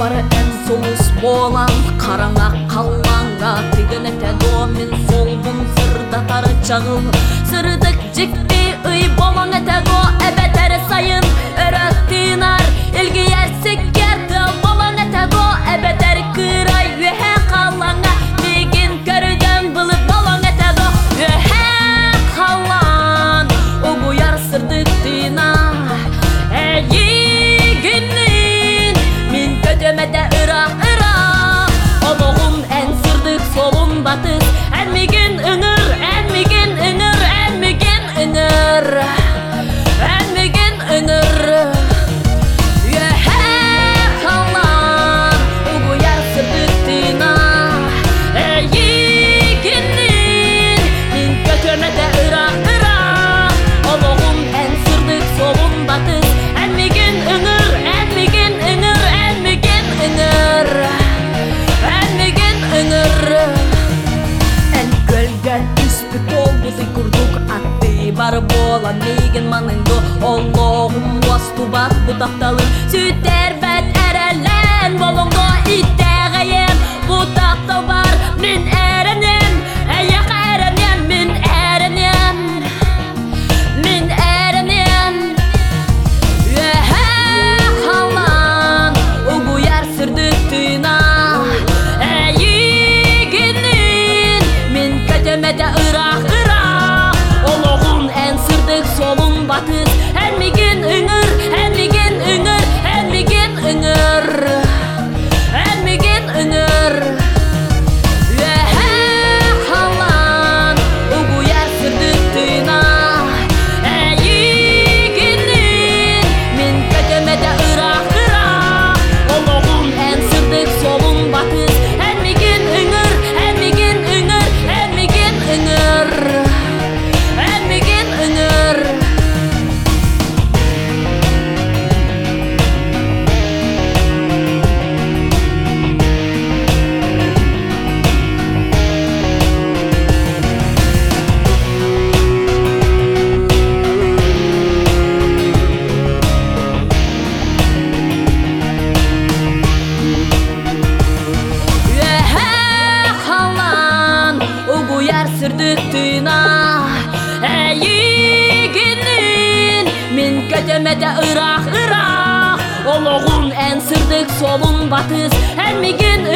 бары ән солы смолан қараңа қалаңа тегіліте домен сол бұн сырда тары чағыл сырдык жекпей үй болаң әте әбет әбәтәрі сайын. Өрәк тинар елге әрсек керді болаң әте әбет әбәтәрі кырай өһә қалаңа. Деген көрден бұлып болаң әте го өһә қалан ұбуяр сырдык тинар 사랑 ыңыр Әнмеген ыңыр Ән көлгән үспі толбузы күрдік атты бар бола меген маныңды Олоғым уасту бар бұтақталын Сүтер бәт көтөмәдә ырак ырак Олоғун ән сырдык солун тыйна Әйигинин мин көтөмәдә ырак ырак Олоғун ән сырдык солун батыс Әнмеген